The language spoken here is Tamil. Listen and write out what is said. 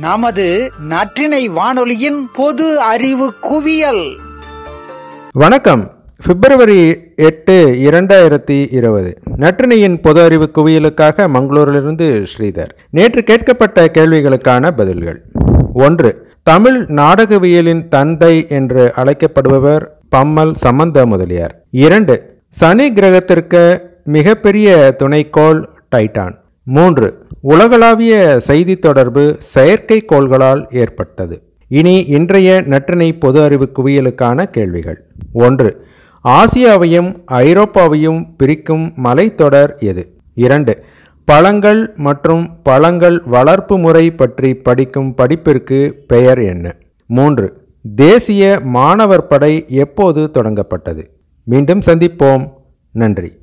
நமது நற்றினை வானொலியின் பொது அறிவு குவியல். வணக்கம். பிப்ரவரி எட்டு இரண்டாயிரத்தி இருபது. நற்றினையின் பொது அறிவு குவியலுக்காக மங்களூரிலிருந்து ஸ்ரீதர். நேற்று கேட்கப்பட்ட கேள்விகளுக்கான பதில்கள். ஒன்று தமிழ் நாடகவியலின் தந்தை என்று அழைக்கப்படுபவர் பம்மல் சம்பந்த முதலியார். இரண்டு சனி கிரகத்திற்கு மிகப்பெரிய துணைக்கோள் டைட்டான். மூன்று. உலகளாவிய செய்தி தொடர்பு செயற்கைக்கோள்களால் ஏற்பட்டது. இனி இன்றைய நற்றினை பொது அறிவு குவியலுக்கான கேள்விகள். ஒன்று. ஆசியாவையும் ஐரோப்பாவையும் பிரிக்கும் மலைத்தொடர் எது? இரண்டு. பழங்கள் மற்றும் பழங்கள் வளர்ப்பு முறை பற்றி படிக்கும் படிப்பிற்கு பெயர் என்ன? மூன்று. தேசிய மாணவர் படை எப்போது தொடங்கப்பட்டது? மீண்டும் சந்திப்போம். நன்றி.